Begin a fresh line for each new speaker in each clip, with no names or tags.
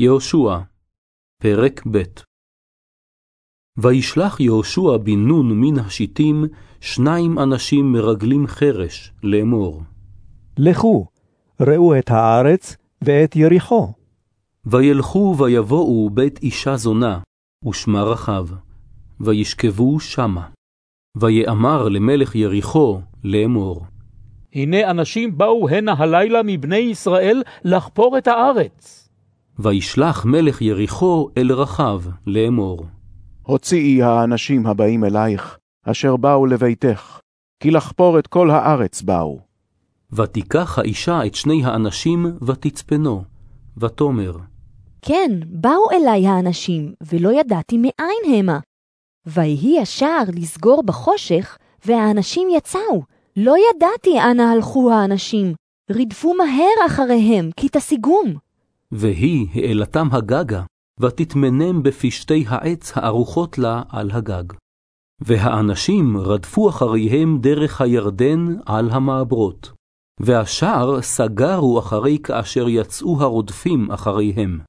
יהושע, פרק ב' וישלח יהושע בן נון מן השיטים שניים אנשים מרגלים חרש לאמור.
לכו, ראו את הארץ ואת יריחו.
וילכו ויבואו בית אישה זונה, ושמה רחב, וישכבו שמה. ויאמר למלך יריחו לאמור.
הנה אנשים באו הנה הלילה מבני ישראל לחפור את הארץ.
וישלח מלך יריחו אל רחב לאמור.
הוציאי האנשים הבאים אלייך, אשר באו לביתך, כי לחפור את כל הארץ באו.
ותיקח האישה את שני האנשים ותצפנו, ותאמר.
כן, באו אלי האנשים, ולא ידעתי מאין המה. ויהי השער לסגור בחושך, והאנשים יצאו. לא ידעתי אנה הלכו האנשים. רדפו מהר אחריהם, כי תשיגום.
והיא העלתם הגגה, ותטמנם בפשתי העץ הערוכות לה על הגג. והאנשים רדפו אחריהם דרך הירדן על המעברות. והשער סגרו אחרי כאשר יצאו הרודפים אחריהם.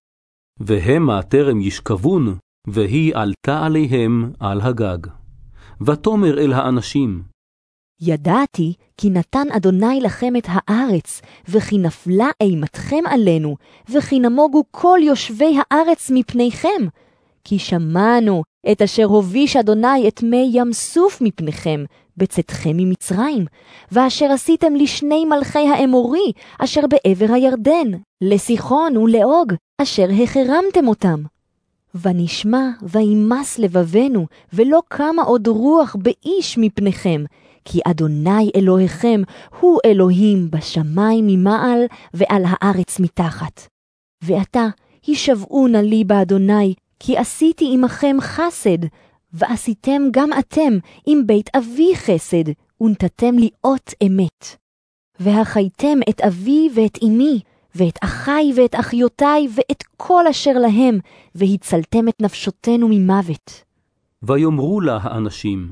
והמה טרם ישכבון, והיא עלתה עליהם על הגג. ותאמר אל האנשים,
ידעתי כי נתן אדוני לכם את הארץ, וכי נפלה אימתכם עלינו, וכי נמוגו כל יושבי הארץ מפניכם. כי שמענו את אשר הוביש אדוני את מי ים סוף מפניכם, בצאתכם ממצרים, ואשר עשיתם לשני מלכי האמורי, אשר בעבר הירדן, לסיחון ולאוג, אשר החרמתם אותם. ונשמע וימס לבבנו, ולא קמה עוד רוח באיש מפניכם, כי אדוני אלוהיכם הוא אלוהים בשמיים ממעל ועל הארץ מתחת. ועתה הישבעו נא לי באדוני, כי עשיתי עמכם חסד, ועשיתם גם אתם עם בית אבי חסד, ונתתם לי אות אמת. והחייתם את אבי ואת אמי, ואת אחי ואת אחיותי, ואת כל אשר להם, והצלתם את נפשותנו ממוות.
ויאמרו לה האנשים,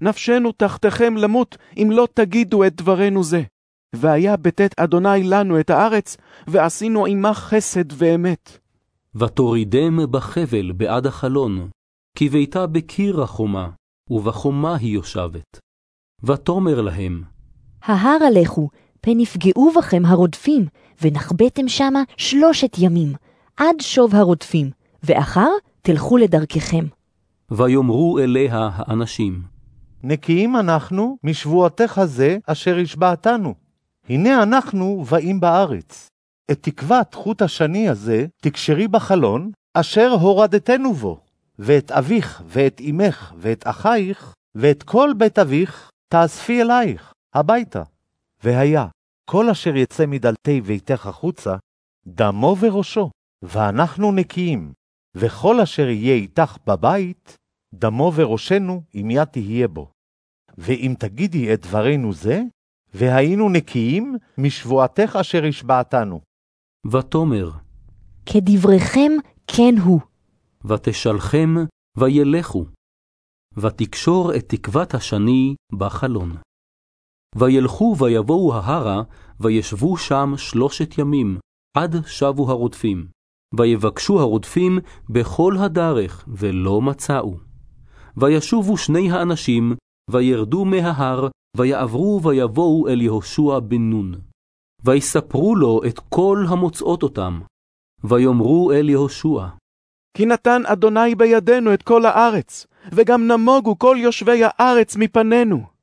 נפשנו תחתיכם למות, אם לא תגידו את דברנו זה. והיה בטאת אדוני לנו את הארץ, ועשינו עמך חסד ואמת.
ותורידם בחבל בעד החלון, כי ביתה בקיר החומה, ובחומה היא יושבת. ותאמר להם,
ההר הלכו, פן יפגעו בכם הרודפים, ונחבאתם שמה שלושת ימים, עד שוב הרודפים, ואחר תלכו לדרככם.
ויאמרו אליה האנשים,
נקיים אנחנו משבועתך זה אשר השבעתנו. הנה אנחנו באים בארץ. את תקוות חוט השני הזה תקשרי בחלון, אשר הורדתנו בו. ואת אביך, ואת אמך, ואת אחייך, ואת כל בית אביך, תאספי אלייך, הביתה. והיה, כל אשר יצא מדלתי ביתך החוצה, דמו וראשו, ואנחנו נקיים, וכל אשר יהיה איתך בבית, דמו וראשנו אם יד תהיה בו. ואם תגידי את דברנו זה, והיינו נקיים משבועתך אשר השבעתנו.
ותאמר,
כדבריכם כן הוא.
ותשלחם וילכו, ותקשור את תקוות השני בחלון. וילכו ויבואו ההרה, וישבו שם שלושת ימים, עד שבו הרודפים. ויבקשו הרודפים בכל הדרך, ולא מצאו. וישובו שני האנשים, וירדו מההר, ויעברו ויבואו אל יהושע בן נון. ויספרו לו את כל המוצאות אותם. ויאמרו אל יהושע,
כי נתן אדוני בידינו את כל הארץ, וגם נמוגו כל יושבי הארץ מפנינו.